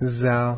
za